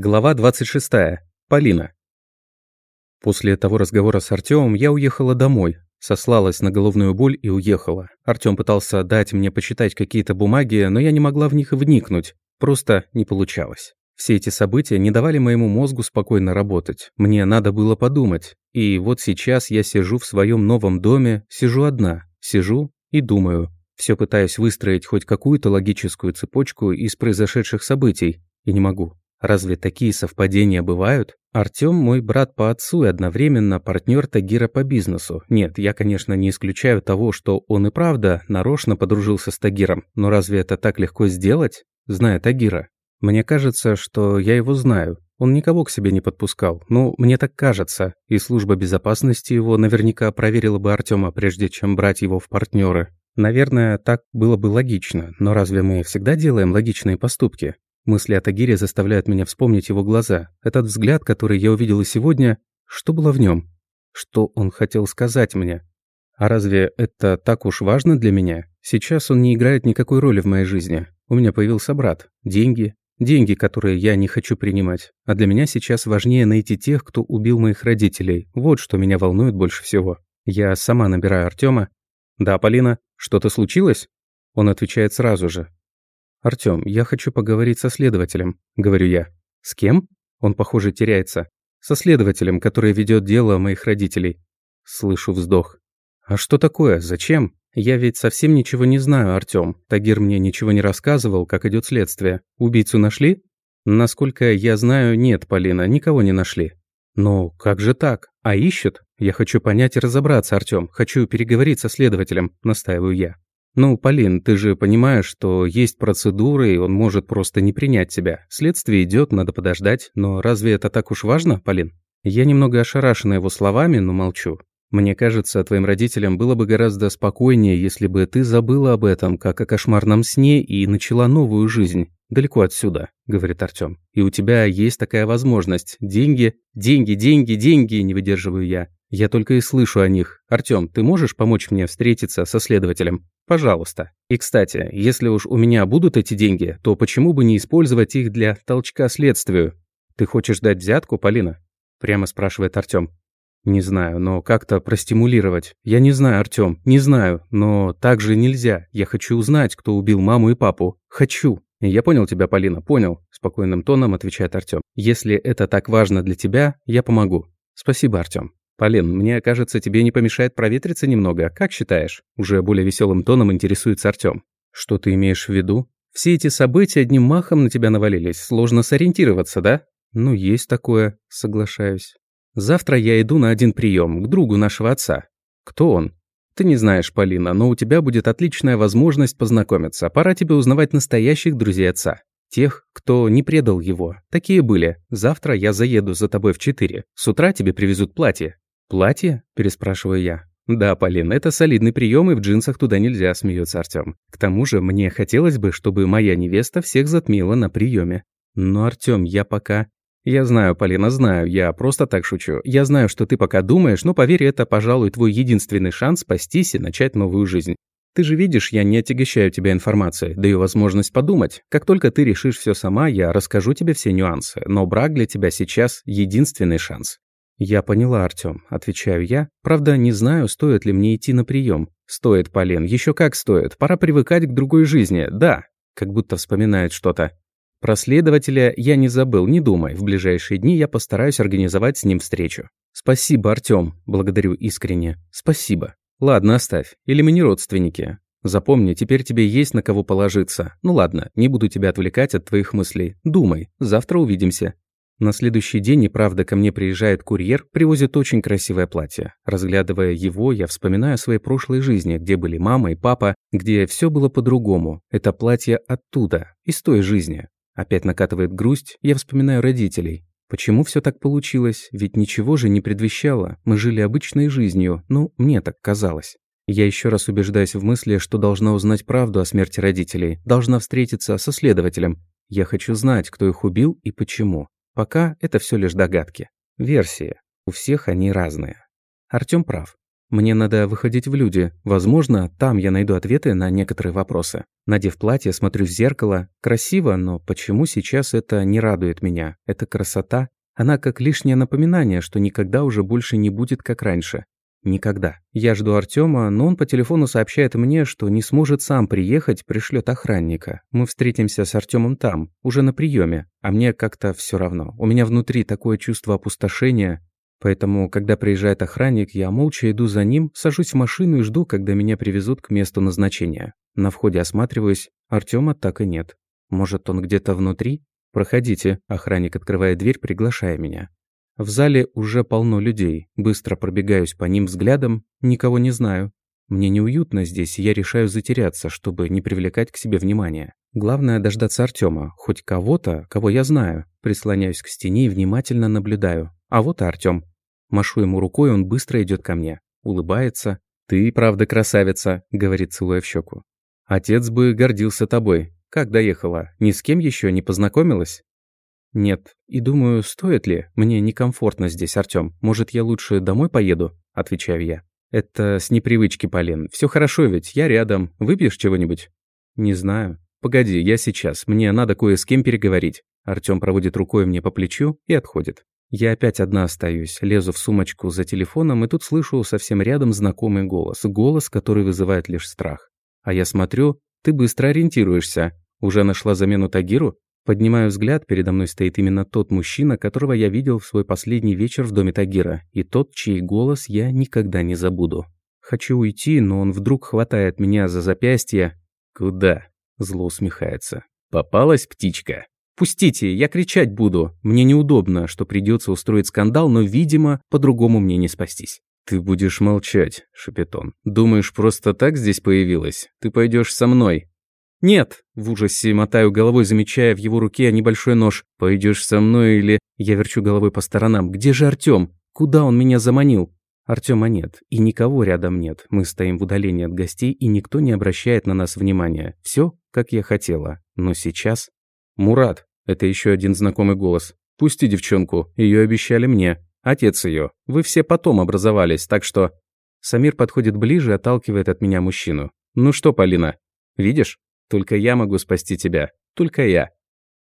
Глава 26. Полина. После того разговора с Артемом я уехала домой, сослалась на головную боль и уехала. Артем пытался дать мне почитать какие-то бумаги, но я не могла в них вникнуть, просто не получалось. Все эти события не давали моему мозгу спокойно работать. Мне надо было подумать. И вот сейчас я сижу в своем новом доме, сижу одна, сижу и думаю. Все пытаюсь выстроить хоть какую-то логическую цепочку из произошедших событий, и не могу. Разве такие совпадения бывают? Артём мой брат по отцу и одновременно партнер Тагира по бизнесу. Нет, я, конечно, не исключаю того, что он и правда нарочно подружился с Тагиром, но разве это так легко сделать, зная Тагира? Мне кажется, что я его знаю. Он никого к себе не подпускал. Ну, мне так кажется. И служба безопасности его наверняка проверила бы Артёма, прежде чем брать его в партнеры. Наверное, так было бы логично, но разве мы всегда делаем логичные поступки? Мысли о Тагире заставляют меня вспомнить его глаза. Этот взгляд, который я увидела сегодня, что было в нем? Что он хотел сказать мне? А разве это так уж важно для меня? Сейчас он не играет никакой роли в моей жизни. У меня появился брат. Деньги. Деньги, которые я не хочу принимать. А для меня сейчас важнее найти тех, кто убил моих родителей. Вот что меня волнует больше всего. Я сама набираю Артема. «Да, Полина, что-то случилось?» Он отвечает сразу же. «Артём, я хочу поговорить со следователем», — говорю я. «С кем?» Он, похоже, теряется. «Со следователем, который ведет дело моих родителей». Слышу вздох. «А что такое? Зачем? Я ведь совсем ничего не знаю, Артём. Тагир мне ничего не рассказывал, как идет следствие. Убийцу нашли?» «Насколько я знаю, нет, Полина, никого не нашли». «Ну, как же так? А ищут? Я хочу понять и разобраться, Артём. Хочу переговорить со следователем», — настаиваю я. «Ну, Полин, ты же понимаешь, что есть процедуры, и он может просто не принять тебя. Следствие идет, надо подождать. Но разве это так уж важно, Полин?» Я немного ошарашена его словами, но молчу. Мне кажется, твоим родителям было бы гораздо спокойнее, если бы ты забыла об этом, как о кошмарном сне, и начала новую жизнь. Далеко отсюда, говорит Артём. И у тебя есть такая возможность. Деньги, деньги, деньги, деньги, не выдерживаю я. Я только и слышу о них. Артём, ты можешь помочь мне встретиться со следователем? Пожалуйста. И, кстати, если уж у меня будут эти деньги, то почему бы не использовать их для толчка следствию? Ты хочешь дать взятку, Полина? Прямо спрашивает Артём. Не знаю, но как-то простимулировать. Я не знаю, Артём, не знаю, но так же нельзя. Я хочу узнать, кто убил маму и папу. Хочу. Я понял тебя, Полина, понял, спокойным тоном отвечает Артём. Если это так важно для тебя, я помогу. Спасибо, Артём. «Полин, мне кажется, тебе не помешает проветриться немного. Как считаешь?» Уже более веселым тоном интересуется Артём. «Что ты имеешь в виду? Все эти события одним махом на тебя навалились. Сложно сориентироваться, да?» «Ну, есть такое, соглашаюсь. Завтра я иду на один прием к другу нашего отца. Кто он?» «Ты не знаешь, Полина, но у тебя будет отличная возможность познакомиться. Пора тебе узнавать настоящих друзей отца. Тех, кто не предал его. Такие были. Завтра я заеду за тобой в четыре. С утра тебе привезут платье. «Платье?» – переспрашиваю я. «Да, Полин, это солидный прием, и в джинсах туда нельзя», – смеется Артем. «К тому же мне хотелось бы, чтобы моя невеста всех затмила на приеме. Но, Артем, я пока...» «Я знаю, Полина, знаю, я просто так шучу. Я знаю, что ты пока думаешь, но поверь, это, пожалуй, твой единственный шанс спастись и начать новую жизнь. Ты же видишь, я не отягощаю тебя информацией, даю возможность подумать. Как только ты решишь все сама, я расскажу тебе все нюансы, но брак для тебя сейчас единственный шанс. «Я поняла, Артём», – отвечаю я. «Правда, не знаю, стоит ли мне идти на прием. «Стоит, Полин, еще как стоит. Пора привыкать к другой жизни, да». Как будто вспоминает что-то. Про следователя я не забыл, не думай. В ближайшие дни я постараюсь организовать с ним встречу. «Спасибо, Артём», – благодарю искренне. «Спасибо». «Ладно, оставь. Или мы не родственники. Запомни, теперь тебе есть на кого положиться. Ну ладно, не буду тебя отвлекать от твоих мыслей. Думай. Завтра увидимся. На следующий день, и правда, ко мне приезжает курьер, привозит очень красивое платье. Разглядывая его, я вспоминаю о своей прошлой жизни, где были мама и папа, где все было по-другому. Это платье оттуда, из той жизни. Опять накатывает грусть, я вспоминаю родителей. Почему все так получилось? Ведь ничего же не предвещало. Мы жили обычной жизнью, ну, мне так казалось. Я еще раз убеждаюсь в мысли, что должна узнать правду о смерти родителей, должна встретиться со следователем. Я хочу знать, кто их убил и почему. Пока это все лишь догадки. Версии. У всех они разные. Артём прав. Мне надо выходить в люди. Возможно, там я найду ответы на некоторые вопросы. Надев платье, смотрю в зеркало. Красиво, но почему сейчас это не радует меня? Эта красота, она как лишнее напоминание, что никогда уже больше не будет как раньше. Никогда. Я жду Артема, но он по телефону сообщает мне, что не сможет сам приехать, пришлет охранника. Мы встретимся с Артемом там, уже на приеме, а мне как-то все равно. У меня внутри такое чувство опустошения, Поэтому, когда приезжает охранник, я молча иду за ним, сажусь в машину и жду, когда меня привезут к месту назначения. На входе осматриваюсь, Артема так и нет. Может, он где-то внутри? Проходите, охранник открывает дверь, приглашая меня. В зале уже полно людей. Быстро пробегаюсь по ним взглядом, никого не знаю. Мне неуютно здесь, и я решаю затеряться, чтобы не привлекать к себе внимания. Главное дождаться Артема, хоть кого-то, кого я знаю. Прислоняюсь к стене и внимательно наблюдаю. А вот и Артём. Машу ему рукой, он быстро идет ко мне. Улыбается. «Ты, правда, красавица», — говорит, целуя в щеку. «Отец бы гордился тобой. Как доехала? Ни с кем еще не познакомилась?» «Нет. И думаю, стоит ли? Мне некомфортно здесь, Артём. Может, я лучше домой поеду?» — отвечаю я. «Это с непривычки, Полин. Все хорошо ведь, я рядом. Выпьешь чего-нибудь?» «Не знаю. Погоди, я сейчас. Мне надо кое с кем переговорить». Артём проводит рукой мне по плечу и отходит. Я опять одна остаюсь, лезу в сумочку за телефоном, и тут слышу совсем рядом знакомый голос. Голос, который вызывает лишь страх. А я смотрю, ты быстро ориентируешься. Уже нашла замену Тагиру? Поднимаю взгляд, передо мной стоит именно тот мужчина, которого я видел в свой последний вечер в доме Тагира, и тот, чей голос я никогда не забуду. Хочу уйти, но он вдруг хватает меня за запястье. «Куда?» – зло усмехается. «Попалась птичка?» «Пустите, я кричать буду. Мне неудобно, что придется устроить скандал, но, видимо, по-другому мне не спастись». «Ты будешь молчать», – шепет он. «Думаешь, просто так здесь появилась? Ты пойдешь со мной». «Нет!» – в ужасе мотаю головой, замечая в его руке небольшой нож. «Пойдешь со мной или...» Я верчу головой по сторонам. «Где же Артём? Куда он меня заманил?» Артема нет, и никого рядом нет. Мы стоим в удалении от гостей, и никто не обращает на нас внимания. Все, как я хотела. Но сейчас... «Мурат!» Это еще один знакомый голос. «Пусти девчонку, ее обещали мне. Отец ее. Вы все потом образовались, так что...» Самир подходит ближе отталкивает от меня мужчину. «Ну что, Полина, видишь? Только я могу спасти тебя. Только я».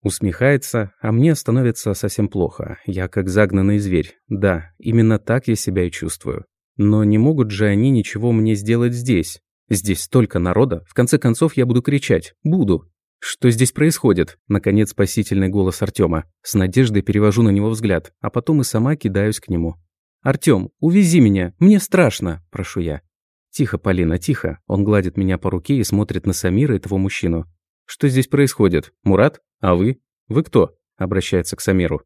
Усмехается, а мне становится совсем плохо. Я как загнанный зверь. Да, именно так я себя и чувствую. Но не могут же они ничего мне сделать здесь. Здесь столько народа. В конце концов, я буду кричать. Буду. «Что здесь происходит?» Наконец спасительный голос Артема. С надеждой перевожу на него взгляд, а потом и сама кидаюсь к нему. «Артём, увези меня, мне страшно!» – прошу я. «Тихо, Полина, тихо!» Он гладит меня по руке и смотрит на Самира и того мужчину. «Что здесь происходит? Мурат? А вы? Вы кто?» – обращается к Самиру.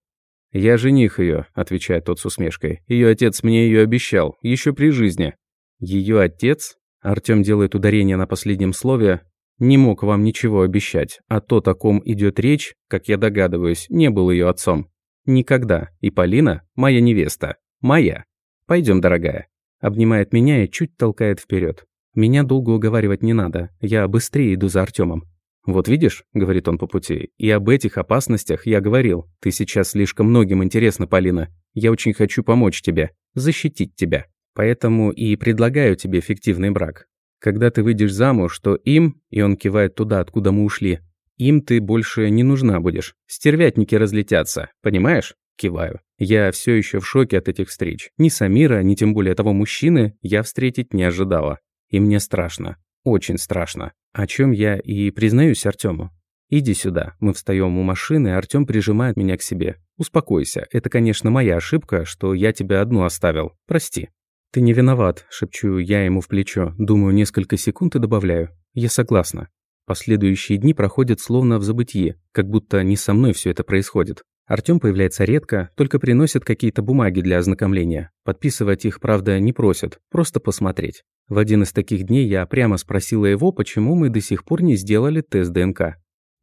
«Я жених ее, отвечает тот с усмешкой. Ее отец мне ее обещал, еще при жизни». Ее отец?» Артём делает ударение на последнем слове, не мог вам ничего обещать, а то, о ком идет речь, как я догадываюсь, не был ее отцом. Никогда. И Полина – моя невеста. Моя. Пойдем, дорогая. Обнимает меня и чуть толкает вперед. Меня долго уговаривать не надо, я быстрее иду за Артемом. «Вот видишь», — говорит он по пути, — «и об этих опасностях я говорил. Ты сейчас слишком многим интересна, Полина. Я очень хочу помочь тебе, защитить тебя. Поэтому и предлагаю тебе фиктивный брак. Когда ты выйдешь замуж, то им, и он кивает туда, откуда мы ушли, им ты больше не нужна будешь. Стервятники разлетятся, понимаешь? Киваю. Я все еще в шоке от этих встреч. Ни Самира, ни тем более того мужчины я встретить не ожидала. И мне страшно. Очень страшно. О чем я и признаюсь Артему. «Иди сюда». Мы встаем у машины, Артем прижимает меня к себе. «Успокойся. Это, конечно, моя ошибка, что я тебя одну оставил. Прости». «Ты не виноват», – шепчу я ему в плечо. Думаю несколько секунд и добавляю. «Я согласна». Последующие дни проходят словно в забытии, как будто не со мной все это происходит. Артём появляется редко, только приносит какие-то бумаги для ознакомления. Подписывать их, правда, не просят, просто посмотреть. В один из таких дней я прямо спросила его, почему мы до сих пор не сделали тест ДНК.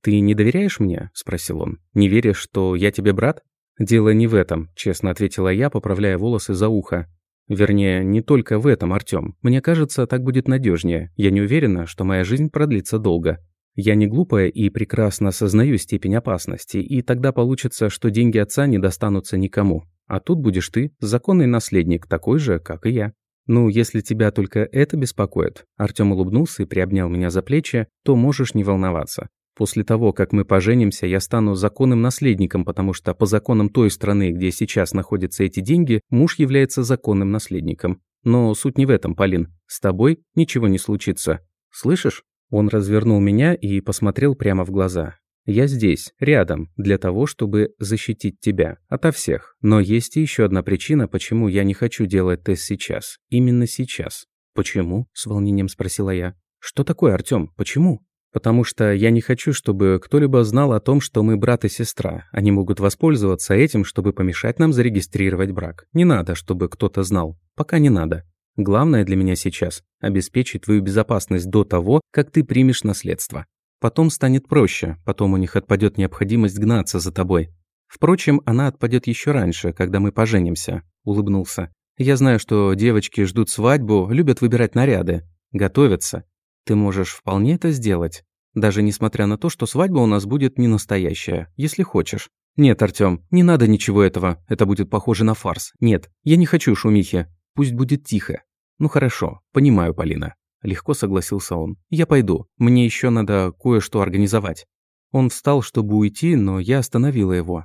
«Ты не доверяешь мне?» – спросил он. «Не веришь, что я тебе брат?» «Дело не в этом», – честно ответила я, поправляя волосы за ухо. Вернее, не только в этом, Артём. Мне кажется, так будет надежнее. Я не уверена, что моя жизнь продлится долго. Я не глупая и прекрасно осознаю степень опасности, и тогда получится, что деньги отца не достанутся никому. А тут будешь ты, законный наследник, такой же, как и я. «Ну, если тебя только это беспокоит», Артём улыбнулся и приобнял меня за плечи, то можешь не волноваться. После того, как мы поженимся, я стану законным наследником, потому что по законам той страны, где сейчас находятся эти деньги, муж является законным наследником. Но суть не в этом, Полин. С тобой ничего не случится. Слышишь? Он развернул меня и посмотрел прямо в глаза. Я здесь, рядом, для того, чтобы защитить тебя. Ото всех. Но есть еще одна причина, почему я не хочу делать тест сейчас. Именно сейчас. «Почему?» – с волнением спросила я. «Что такое, Артём? Почему?» Потому что я не хочу, чтобы кто-либо знал о том, что мы брат и сестра. Они могут воспользоваться этим, чтобы помешать нам зарегистрировать брак. Не надо, чтобы кто-то знал. Пока не надо. Главное для меня сейчас – обеспечить твою безопасность до того, как ты примешь наследство. Потом станет проще, потом у них отпадет необходимость гнаться за тобой. Впрочем, она отпадет еще раньше, когда мы поженимся», – улыбнулся. «Я знаю, что девочки ждут свадьбу, любят выбирать наряды, готовятся. Ты можешь вполне это сделать. Даже несмотря на то, что свадьба у нас будет не настоящая, если хочешь. Нет, Артём, не надо ничего этого. Это будет похоже на фарс. Нет, я не хочу шумихи. Пусть будет тихо. Ну хорошо, понимаю, Полина. Легко согласился он. Я пойду. Мне еще надо кое-что организовать. Он встал, чтобы уйти, но я остановила его.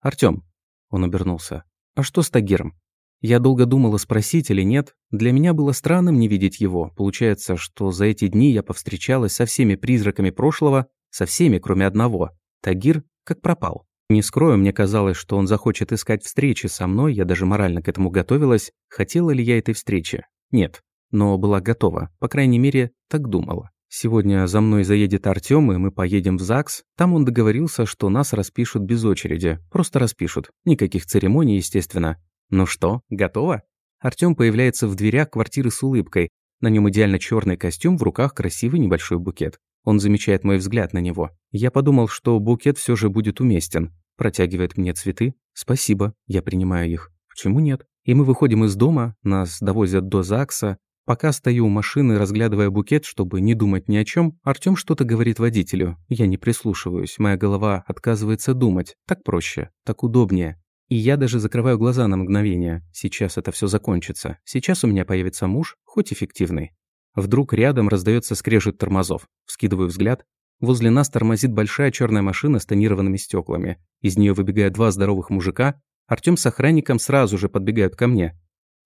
Артём. Он обернулся. А что с Тагиром? Я долго думала, спросить или нет. Для меня было странным не видеть его. Получается, что за эти дни я повстречалась со всеми призраками прошлого, со всеми, кроме одного. Тагир как пропал. Не скрою, мне казалось, что он захочет искать встречи со мной, я даже морально к этому готовилась. Хотела ли я этой встречи? Нет. Но была готова, по крайней мере, так думала. Сегодня за мной заедет Артём, и мы поедем в ЗАГС. Там он договорился, что нас распишут без очереди. Просто распишут. Никаких церемоний, естественно. «Ну что, готово?» Артём появляется в дверях квартиры с улыбкой. На нем идеально черный костюм, в руках красивый небольшой букет. Он замечает мой взгляд на него. Я подумал, что букет все же будет уместен. Протягивает мне цветы. Спасибо, я принимаю их. Почему нет? И мы выходим из дома, нас довозят до ЗАГСа. Пока стою у машины, разглядывая букет, чтобы не думать ни о чем, Артём что-то говорит водителю. Я не прислушиваюсь, моя голова отказывается думать. Так проще, так удобнее. И я даже закрываю глаза на мгновение. Сейчас это все закончится. Сейчас у меня появится муж, хоть эффективный. Вдруг рядом раздается скрежет тормозов. Вскидываю взгляд. Возле нас тормозит большая черная машина с тонированными стеклами. Из нее выбегают два здоровых мужика. Артем с охранником сразу же подбегают ко мне.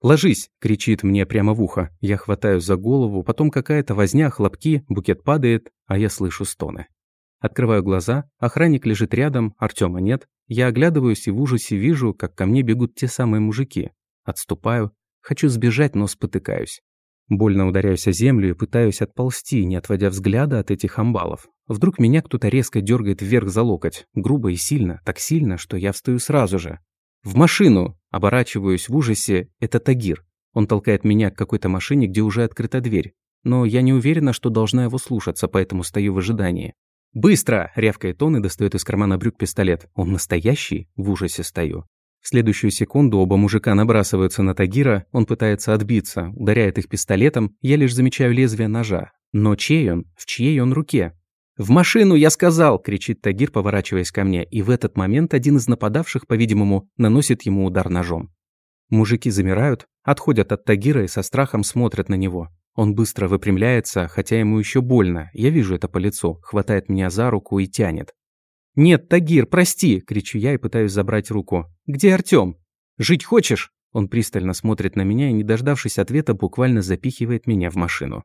«Ложись!» – кричит мне прямо в ухо. Я хватаю за голову, потом какая-то возня, хлопки, букет падает, а я слышу стоны. Открываю глаза, охранник лежит рядом, Артема нет. Я оглядываюсь и в ужасе вижу, как ко мне бегут те самые мужики. Отступаю. Хочу сбежать, но спотыкаюсь. Больно ударяюсь о землю и пытаюсь отползти, не отводя взгляда от этих амбалов. Вдруг меня кто-то резко дергает вверх за локоть. Грубо и сильно, так сильно, что я встаю сразу же. «В машину!» Оборачиваюсь в ужасе. Это Тагир. Он толкает меня к какой-то машине, где уже открыта дверь. Но я не уверена, что должна его слушаться, поэтому стою в ожидании. «Быстро!» – рявкает он и достает из кармана брюк пистолет. «Он настоящий?» – в ужасе стою. В следующую секунду оба мужика набрасываются на Тагира, он пытается отбиться, ударяет их пистолетом, я лишь замечаю лезвие ножа. Но чей он? В чьей он руке? «В машину, я сказал!» – кричит Тагир, поворачиваясь ко мне, и в этот момент один из нападавших, по-видимому, наносит ему удар ножом. Мужики замирают, отходят от Тагира и со страхом смотрят на него. Он быстро выпрямляется, хотя ему еще больно, я вижу это по лицу, хватает меня за руку и тянет. «Нет, Тагир, прости!» – кричу я и пытаюсь забрать руку. «Где Артём? Жить хочешь?» Он пристально смотрит на меня и, не дождавшись ответа, буквально запихивает меня в машину.